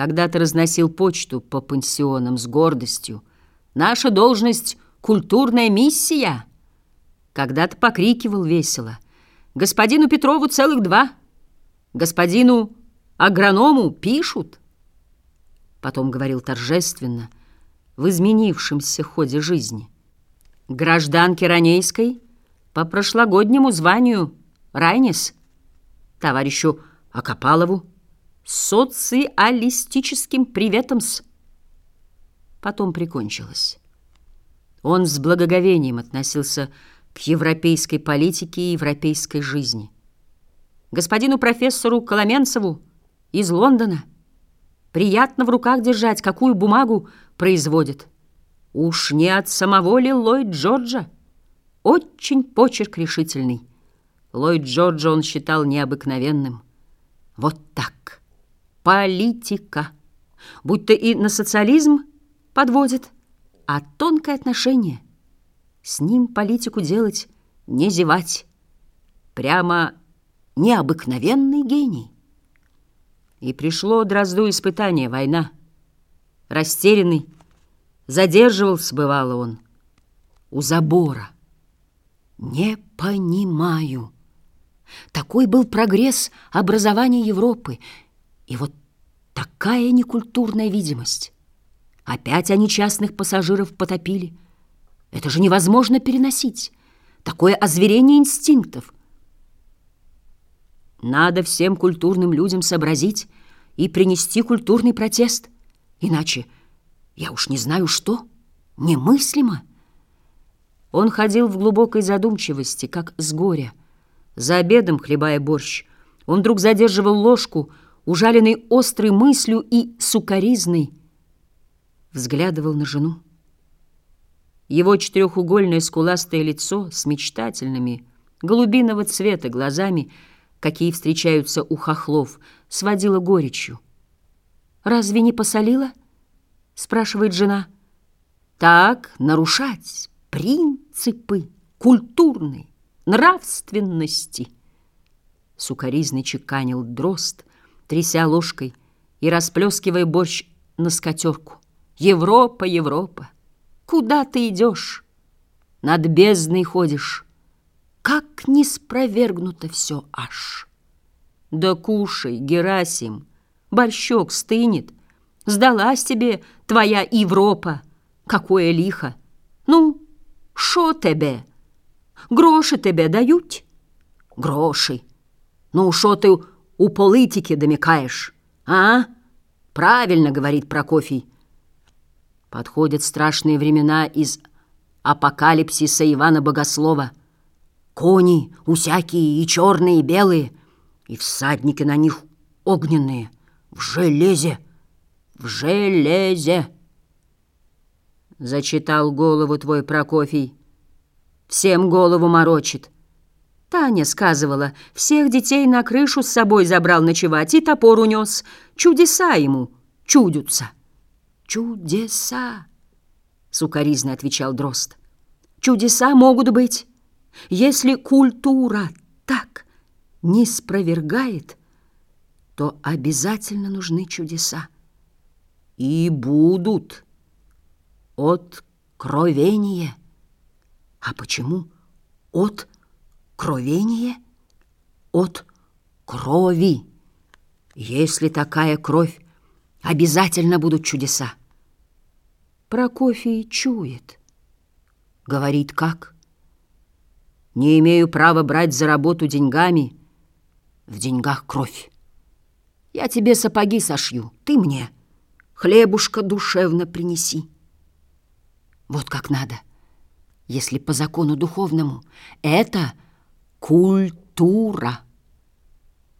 Когда ты разносил почту по пансионам с гордостью, наша должность — культурная миссия. Когда ты покрикивал весело, господину Петрову целых два, господину агроному пишут. Потом говорил торжественно, в изменившемся ходе жизни. Гражданке Ранейской по прошлогоднему званию Райнес, товарищу Акопалову, социалистическим приветом-с. Потом прикончилось. Он с благоговением относился к европейской политике и европейской жизни. Господину профессору Коломенцеву из Лондона приятно в руках держать, какую бумагу производит. Уж не от самого ли Ллойд Джорджа? Очень почерк решительный. Ллойд Джорджа он считал необыкновенным. Вот так политика. Будь-то и на социализм подводит, а тонкое отношение. С ним политику делать не зевать. Прямо необыкновенный гений. И пришло Дрозду испытание, война. Растерянный, задерживался, бывало он, у забора. Не понимаю. Такой был прогресс образования Европы — и вот такая некультурная видимость. Опять они частных пассажиров потопили. Это же невозможно переносить. Такое озверение инстинктов. Надо всем культурным людям сообразить и принести культурный протест. Иначе я уж не знаю что. Немыслимо. Он ходил в глубокой задумчивости, как с горя. За обедом, хлебая борщ, он вдруг задерживал ложку, ужаленный острой мыслью и сукоризной, взглядывал на жену. Его четырехугольное скуластое лицо с мечтательными, голубиного цвета глазами, какие встречаются у хохлов, сводило горечью. «Разве не посолила?» — спрашивает жена. «Так нарушать принципы культурной нравственности!» Сукоризный чеканил дрозд, тряся ложкой и расплескивая борщ на скатерку. Европа, Европа, куда ты идешь? Над бездной ходишь. Как не спровергнуто все аж. Да кушай, Герасим, борщок стынет. Сдалась тебе твоя Европа. Какое лихо. Ну, шо тебе? Гроши тебе дают? Гроши. Ну, шо ты у политики домикаешь, а? Правильно, говорит Прокофий. Подходят страшные времена из апокалипсиса Ивана Богослова. Кони усякие и черные, и белые, и всадники на них огненные, в железе, в железе. Зачитал голову твой Прокофий, всем голову морочит. Таня сказывала, всех детей на крышу с собой забрал ночевать и топор унес. Чудеса ему чудятся. Чудеса, сукоризно отвечал Дрозд. Чудеса могут быть, если культура так не спровергает, то обязательно нужны чудеса. И будут откровения. А почему от Кровение от крови. Если такая кровь, обязательно будут чудеса. Прокофий чует. Говорит, как? Не имею права брать за работу деньгами. В деньгах кровь. Я тебе сапоги сошью, ты мне. Хлебушка душевно принеси. Вот как надо. Если по закону духовному. Это — культура.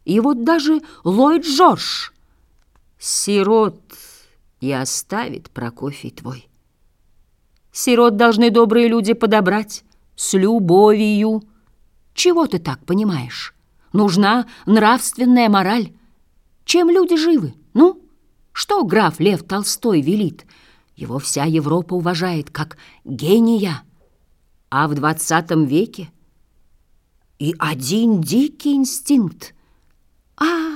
И вот даже Ллойд Джордж, сирот и оставит Прокофий твой. Сирот должны добрые люди подобрать с любовью. Чего ты так понимаешь? Нужна нравственная мораль. Чем люди живы? Ну, что граф Лев Толстой велит? Его вся Европа уважает как гения. А в двадцатом веке и один дикий инстинкт. А,